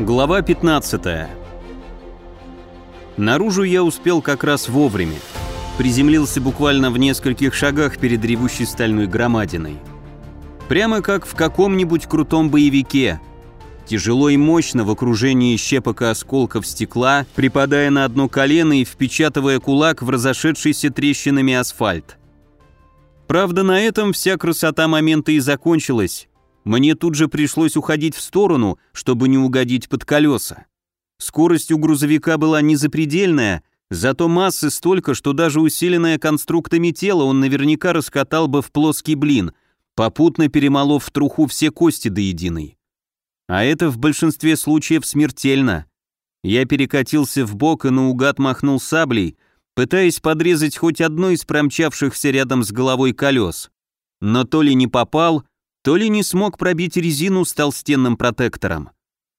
Глава 15. Наружу я успел как раз вовремя. Приземлился буквально в нескольких шагах перед ревущей стальной громадиной. Прямо как в каком-нибудь крутом боевике. Тяжело и мощно в окружении щепок и осколков стекла, припадая на одно колено и впечатывая кулак в разошедшийся трещинами асфальт. Правда, на этом вся красота момента и закончилась. Мне тут же пришлось уходить в сторону, чтобы не угодить под колеса. Скорость у грузовика была не запредельная, зато массы столько, что даже усиленное конструктами тело он наверняка раскатал бы в плоский блин, попутно перемолов в труху все кости до единой. А это в большинстве случаев смертельно. Я перекатился в бок и наугад махнул саблей, пытаясь подрезать хоть одно из промчавшихся рядом с головой колес. Но то ли не попал, то ли не смог пробить резину с толстенным протектором.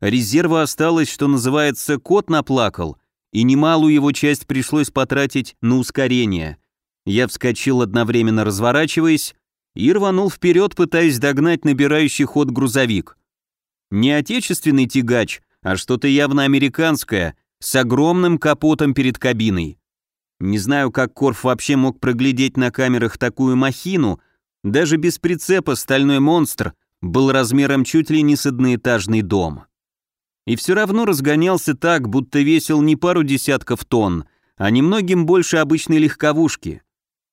Резерва осталось, что называется, кот наплакал, и немалую его часть пришлось потратить на ускорение. Я вскочил одновременно разворачиваясь и рванул вперед, пытаясь догнать набирающий ход грузовик. Не отечественный тягач, а что-то явно американское, с огромным капотом перед кабиной. Не знаю, как Корф вообще мог проглядеть на камерах такую махину, даже без прицепа стальной монстр был размером чуть ли не с одноэтажный дом. И все равно разгонялся так, будто весил не пару десятков тонн, а немногим больше обычной легковушки.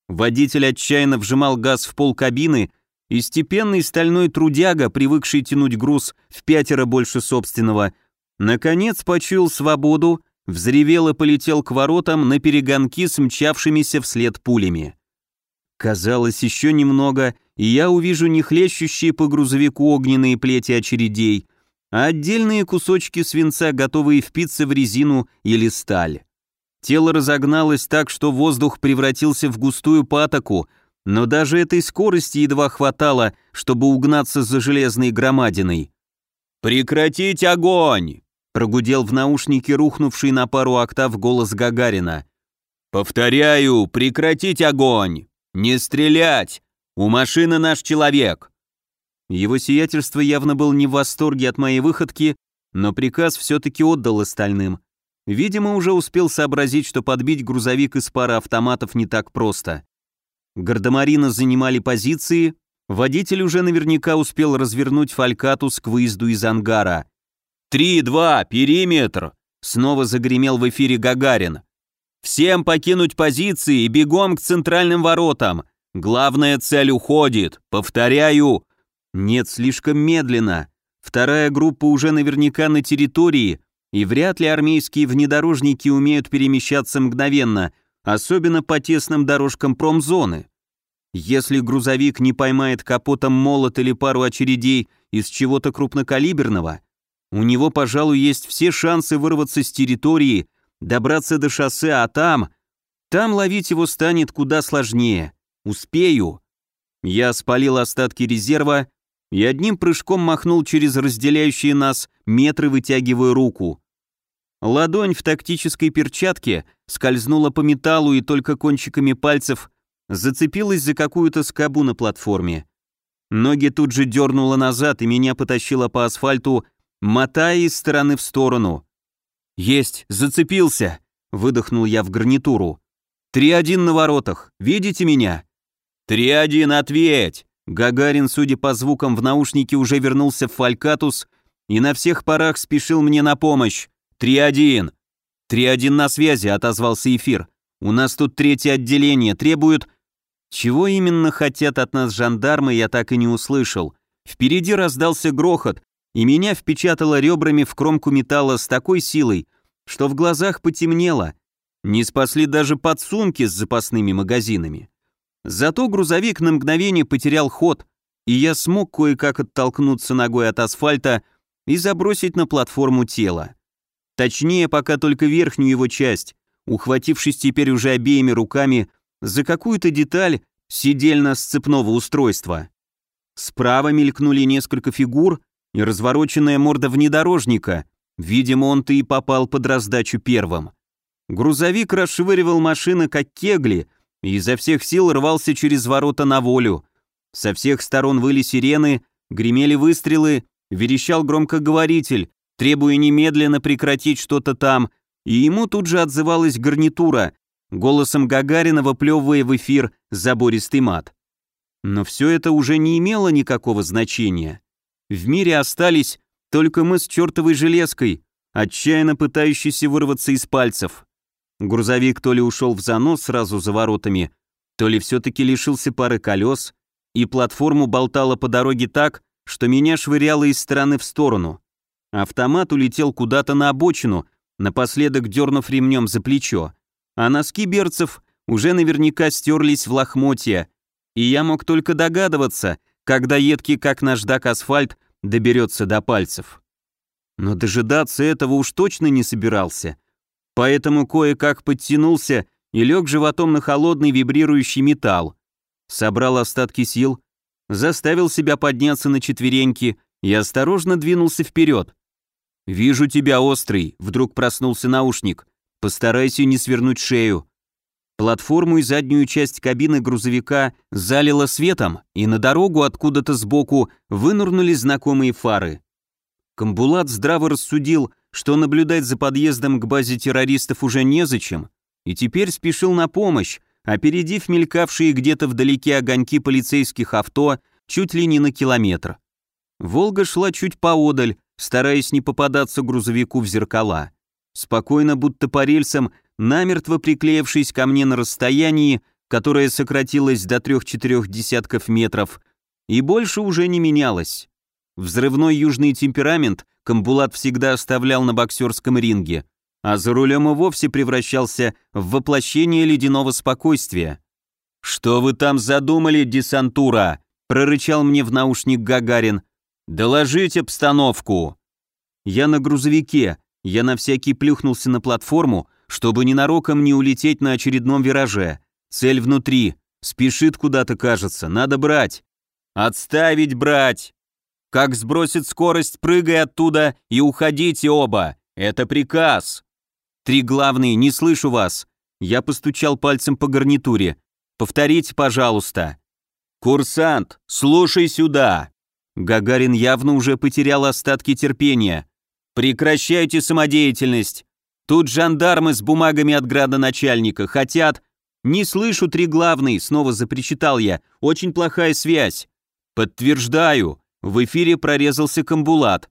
Водитель отчаянно вжимал газ в пол кабины, и степенный стальной трудяга, привыкший тянуть груз в пятеро больше собственного, наконец почуял свободу, взревел и полетел к воротам на перегонки с мчавшимися вслед пулями. Казалось, еще немного, и я увижу не хлещущие по грузовику огненные плети очередей, а отдельные кусочки свинца, готовые впиться в резину или сталь. Тело разогналось так, что воздух превратился в густую патоку, но даже этой скорости едва хватало, чтобы угнаться за железной громадиной. «Прекратить огонь!» — прогудел в наушнике рухнувший на пару октав голос Гагарина. «Повторяю, прекратить огонь!» «Не стрелять! У машины наш человек!» Его сиятельство явно был не в восторге от моей выходки, но приказ все-таки отдал остальным. Видимо, уже успел сообразить, что подбить грузовик из пары автоматов не так просто. Гардемарины занимали позиции, водитель уже наверняка успел развернуть фалькатус к выезду из ангара. «Три, два, периметр!» Снова загремел в эфире Гагарин. Всем покинуть позиции и бегом к центральным воротам. Главная цель уходит. Повторяю. Нет, слишком медленно. Вторая группа уже наверняка на территории, и вряд ли армейские внедорожники умеют перемещаться мгновенно, особенно по тесным дорожкам промзоны. Если грузовик не поймает капотом молот или пару очередей из чего-то крупнокалиберного, у него, пожалуй, есть все шансы вырваться с территории добраться до шоссе, а там... Там ловить его станет куда сложнее. Успею. Я спалил остатки резерва и одним прыжком махнул через разделяющие нас метры, вытягивая руку. Ладонь в тактической перчатке скользнула по металлу и только кончиками пальцев зацепилась за какую-то скобу на платформе. Ноги тут же дернуло назад и меня потащило по асфальту, мотая из стороны в сторону. «Есть, зацепился!» — выдохнул я в гарнитуру. «Три-один на воротах, видите меня?» «Три-один, ответь!» Гагарин, судя по звукам в наушнике, уже вернулся в Фалькатус и на всех парах спешил мне на помощь. «Три-один!» «Три-один на связи», — отозвался эфир. «У нас тут третье отделение, требуют...» Чего именно хотят от нас жандармы, я так и не услышал. Впереди раздался грохот, и меня впечатало ребрами в кромку металла с такой силой, что в глазах потемнело. Не спасли даже подсумки с запасными магазинами. Зато грузовик на мгновение потерял ход, и я смог кое-как оттолкнуться ногой от асфальта и забросить на платформу тело. Точнее, пока только верхнюю его часть, ухватившись теперь уже обеими руками за какую-то деталь сидельно-сцепного устройства. Справа мелькнули несколько фигур, и развороченная морда внедорожника. Видимо, он-то и попал под раздачу первым. Грузовик расшвыривал машины, как кегли, и изо всех сил рвался через ворота на волю. Со всех сторон выли сирены, гремели выстрелы, верещал громкоговоритель. требуя немедленно прекратить что-то там, и ему тут же отзывалась гарнитура, голосом Гагарина выплевывая в эфир забористый мат. Но все это уже не имело никакого значения. В мире остались только мы с чертовой железкой, отчаянно пытающийся вырваться из пальцев. Грузовик то ли ушел в занос сразу за воротами, то ли все-таки лишился пары колес, и платформу болтало по дороге так, что меня швыряло из стороны в сторону. Автомат улетел куда-то на обочину, напоследок дернув ремнем за плечо, а носки берцев уже наверняка стерлись в лохмотья, и я мог только догадываться, когда едкий как наждак асфальт доберется до пальцев. Но дожидаться этого уж точно не собирался. Поэтому кое-как подтянулся и лег животом на холодный вибрирующий металл. Собрал остатки сил, заставил себя подняться на четвереньки и осторожно двинулся вперед. «Вижу тебя, острый», — вдруг проснулся наушник. «Постарайся не свернуть шею». Платформу и заднюю часть кабины грузовика залило светом, и на дорогу откуда-то сбоку вынурнули знакомые фары. Камбулат здраво рассудил, что наблюдать за подъездом к базе террористов уже незачем, и теперь спешил на помощь, опередив мелькавшие где-то вдалеке огоньки полицейских авто чуть ли не на километр. «Волга» шла чуть поодаль, стараясь не попадаться грузовику в зеркала. Спокойно, будто по рельсам, намертво приклеившись ко мне на расстоянии, которое сократилось до трех-четырех десятков метров, и больше уже не менялось. Взрывной южный темперамент Камбулат всегда оставлял на боксерском ринге, а за рулем и вовсе превращался в воплощение ледяного спокойствия. «Что вы там задумали, десантура?» — прорычал мне в наушник Гагарин. «Доложить обстановку!» Я на грузовике, я на всякий плюхнулся на платформу, чтобы ненароком не улететь на очередном вираже. Цель внутри, спешит куда-то, кажется, надо брать. «Отставить брать!» Как сбросит скорость, прыгай оттуда и уходите оба. Это приказ. Три главные, не слышу вас. Я постучал пальцем по гарнитуре. Повторите, пожалуйста. Курсант, слушай сюда. Гагарин явно уже потерял остатки терпения. Прекращайте самодеятельность. Тут жандармы с бумагами от градоначальника хотят... Не слышу три главные, снова запричитал я. Очень плохая связь. Подтверждаю. В эфире прорезался камбулат.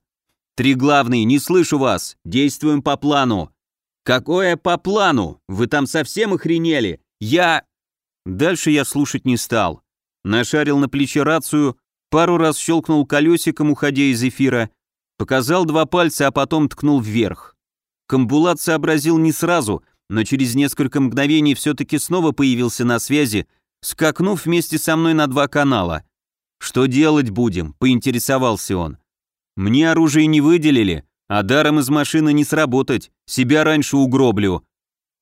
«Три главные, не слышу вас. Действуем по плану». «Какое по плану? Вы там совсем охренели? Я...» Дальше я слушать не стал. Нашарил на плече рацию, пару раз щелкнул колесиком, уходя из эфира, показал два пальца, а потом ткнул вверх. Камбулат сообразил не сразу, но через несколько мгновений все-таки снова появился на связи, скакнув вместе со мной на два канала. «Что делать будем?» – поинтересовался он. «Мне оружие не выделили, а даром из машины не сработать, себя раньше угроблю».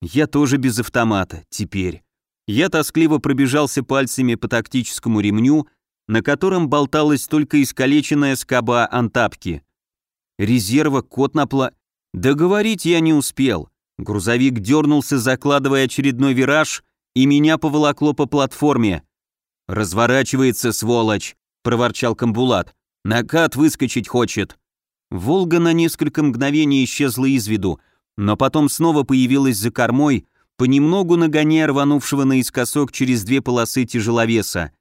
Я тоже без автомата, теперь. Я тоскливо пробежался пальцами по тактическому ремню, на котором болталась только искалеченная скоба антапки. Резерва, кот на пла... Договорить я не успел. Грузовик дернулся, закладывая очередной вираж, и меня поволокло по платформе. «Разворачивается, сволочь!» — проворчал Камбулат. «Накат выскочить хочет!» Волга на несколько мгновений исчезла из виду, но потом снова появилась за кормой, понемногу нагоняя рванувшего наискосок через две полосы тяжеловеса.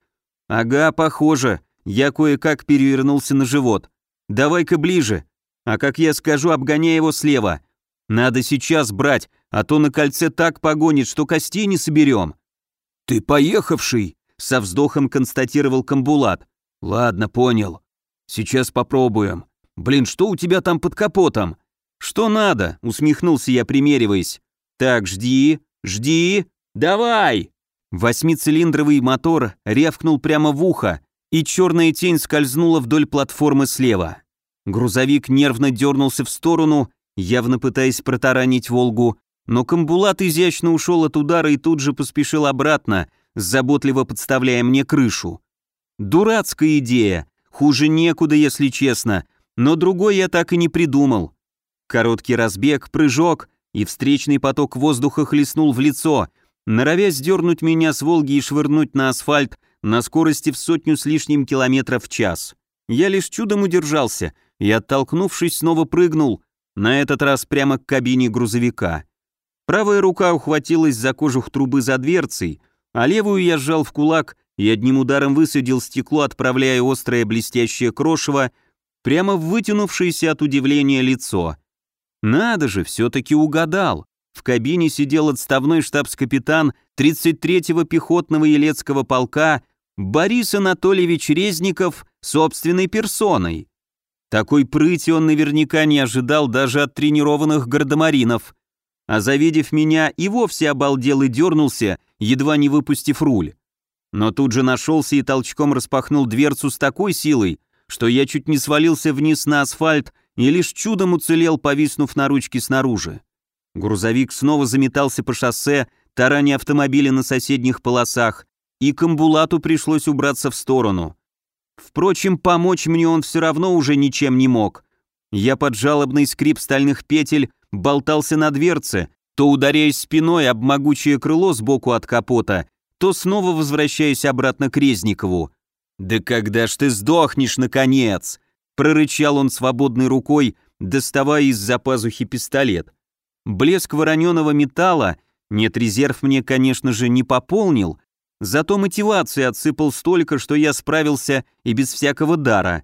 «Ага, похоже. Я кое-как перевернулся на живот. Давай-ка ближе. А как я скажу, обгоняй его слева. Надо сейчас брать, а то на кольце так погонит, что костей не соберем». «Ты поехавший!» со вздохом констатировал Камбулат. Ладно, понял. Сейчас попробуем. Блин, что у тебя там под капотом? Что надо? усмехнулся я, примериваясь. Так, жди, жди. Давай! Восьмицилиндровый мотор рявкнул прямо в ухо, и черная тень скользнула вдоль платформы слева. Грузовик нервно дернулся в сторону, явно пытаясь протаранить «Волгу», но Камбулат изящно ушел от удара и тут же поспешил обратно, заботливо подставляя мне крышу. Дурацкая идея, хуже некуда, если честно, но другой я так и не придумал. Короткий разбег, прыжок, и встречный поток воздуха хлестнул в лицо, норовя сдернуть меня с Волги и швырнуть на асфальт на скорости в сотню с лишним километров в час. Я лишь чудом удержался и, оттолкнувшись, снова прыгнул, на этот раз прямо к кабине грузовика. Правая рука ухватилась за кожух трубы за дверцей, а левую я сжал в кулак и одним ударом высадил стекло, отправляя острое блестящее крошево прямо в вытянувшееся от удивления лицо. Надо же, все-таки угадал. В кабине сидел отставной штабс-капитан 33-го пехотного Елецкого полка Борис Анатольевич Резников собственной персоной. Такой прыти он наверняка не ожидал даже от тренированных гардемаринов, а завидев меня и вовсе обалдел и дернулся, едва не выпустив руль. Но тут же нашелся и толчком распахнул дверцу с такой силой, что я чуть не свалился вниз на асфальт и лишь чудом уцелел, повиснув на ручке снаружи. Грузовик снова заметался по шоссе, тараня автомобиля на соседних полосах, и к амбулату пришлось убраться в сторону. Впрочем, помочь мне он все равно уже ничем не мог. Я под жалобный скрип стальных петель болтался на дверце, то ударяясь спиной об могучее крыло сбоку от капота, то снова возвращаясь обратно к Резникову. «Да когда ж ты сдохнешь, наконец!» прорычал он свободной рукой, доставая из-за пазухи пистолет. Блеск вороненого металла, нет, резерв мне, конечно же, не пополнил, зато мотивации отсыпал столько, что я справился и без всякого дара.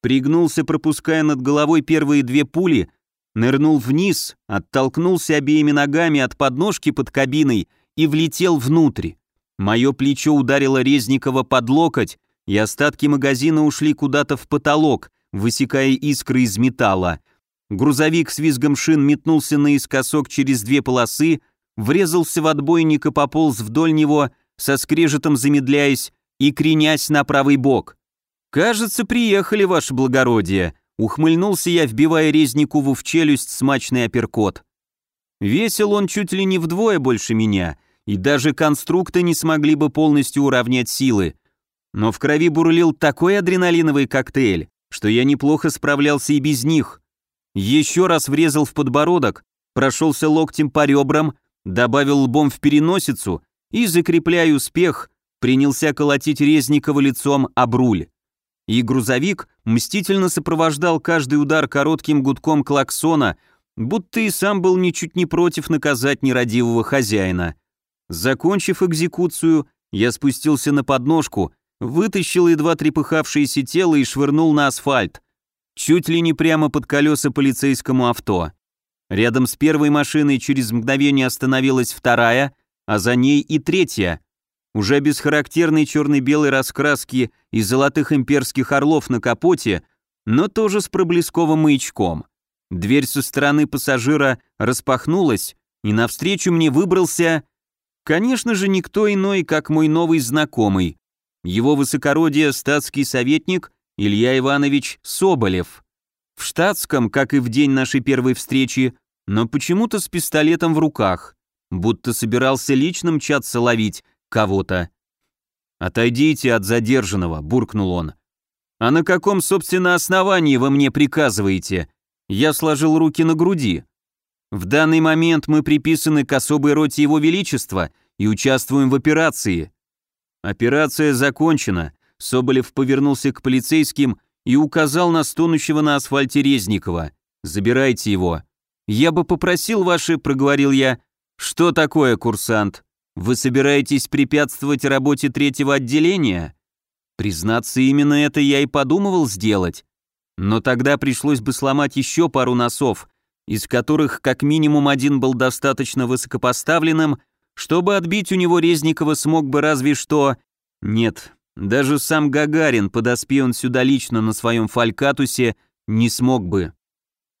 Пригнулся, пропуская над головой первые две пули, нырнул вниз, оттолкнулся обеими ногами от подножки под кабиной и влетел внутрь. Мое плечо ударило Резникова под локоть, и остатки магазина ушли куда-то в потолок, высекая искры из металла. Грузовик с визгом шин метнулся наискосок через две полосы, врезался в отбойник и пополз вдоль него, со скрежетом замедляясь и кренясь на правый бок. «Кажется, приехали, ваше благородие», — ухмыльнулся я, вбивая Резникову в челюсть смачный апперкот. Весил он чуть ли не вдвое больше меня, и даже конструкты не смогли бы полностью уравнять силы. Но в крови бурлил такой адреналиновый коктейль, что я неплохо справлялся и без них. Еще раз врезал в подбородок, прошелся локтем по ребрам, добавил лбом в переносицу и, закрепляя успех, принялся колотить Резникова лицом об руль. И грузовик мстительно сопровождал каждый удар коротким гудком клаксона, будто и сам был ничуть не против наказать нерадивого хозяина. Закончив экзекуцию, я спустился на подножку вытащил едва трепыхавшееся тело и швырнул на асфальт, чуть ли не прямо под колеса полицейскому авто. Рядом с первой машиной через мгновение остановилась вторая, а за ней и третья, уже без характерной черно-белой раскраски и золотых имперских орлов на капоте, но тоже с проблесковым маячком. Дверь со стороны пассажира распахнулась, и навстречу мне выбрался, конечно же, никто иной, как мой новый знакомый, его высокородие статский советник Илья Иванович Соболев. В штатском, как и в день нашей первой встречи, но почему-то с пистолетом в руках, будто собирался лично мчаться ловить кого-то. «Отойдите от задержанного», — буркнул он. «А на каком, собственно, основании вы мне приказываете?» Я сложил руки на груди. «В данный момент мы приписаны к особой роте Его Величества и участвуем в операции. Операция закончена. Соболев повернулся к полицейским и указал на стонущего на асфальте Резникова. «Забирайте его». «Я бы попросил ваши», — проговорил я. «Что такое, курсант? Вы собираетесь препятствовать работе третьего отделения?» Признаться, именно это я и подумывал сделать. Но тогда пришлось бы сломать еще пару носов, из которых как минимум один был достаточно высокопоставленным, чтобы отбить у него Резникова смог бы разве что... Нет, даже сам Гагарин, подоспи он сюда лично на своем фалькатусе, не смог бы.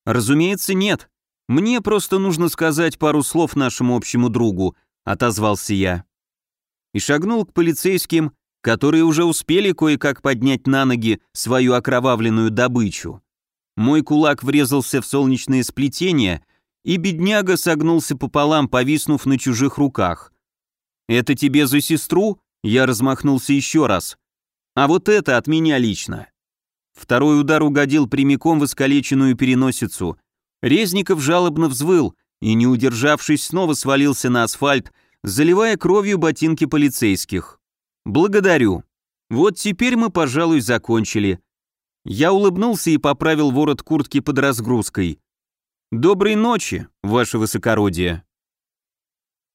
Разумеется, нет. Мне просто нужно сказать пару слов нашему общему другу, отозвался я. И шагнул к полицейским, которые уже успели кое-как поднять на ноги свою окровавленную добычу. Мой кулак врезался в солнечное сплетение — и бедняга согнулся пополам, повиснув на чужих руках. «Это тебе за сестру?» Я размахнулся еще раз. «А вот это от меня лично». Второй удар угодил прямиком в искалеченную переносицу. Резников жалобно взвыл и, не удержавшись, снова свалился на асфальт, заливая кровью ботинки полицейских. «Благодарю. Вот теперь мы, пожалуй, закончили». Я улыбнулся и поправил ворот куртки под разгрузкой. «Доброй ночи, ваше высокородие»,